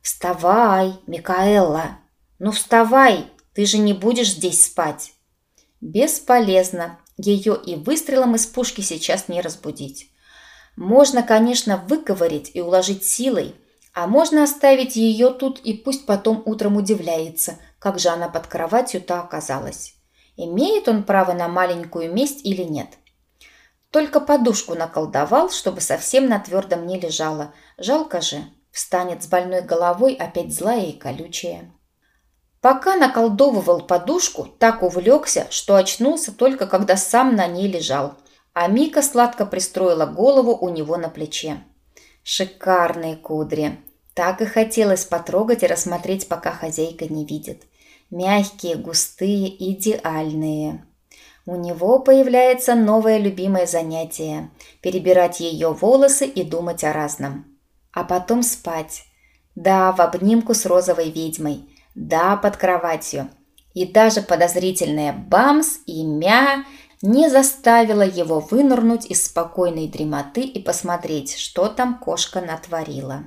A: «Вставай, Микаэлла! Ну вставай! Ты же не будешь здесь спать!» Бесполезно. Ее и выстрелом из пушки сейчас не разбудить. Можно, конечно, выковырить и уложить силой, а можно оставить ее тут и пусть потом утром удивляется, как же она под кроватью-то оказалась. Имеет он право на маленькую месть или нет? Только подушку наколдовал, чтобы совсем на твердом не лежала. Жалко же, встанет с больной головой опять злая и колючая. Пока наколдовывал подушку, так увлекся, что очнулся только когда сам на ней лежал – а Мика сладко пристроила голову у него на плече. Шикарные кудри. Так и хотелось потрогать и рассмотреть, пока хозяйка не видит. Мягкие, густые, идеальные. У него появляется новое любимое занятие – перебирать ее волосы и думать о разном. А потом спать. Да, в обнимку с розовой ведьмой. Да, под кроватью. И даже подозрительная бамс и мя не заставила его вынырнуть из спокойной дремоты и посмотреть, что там кошка натворила.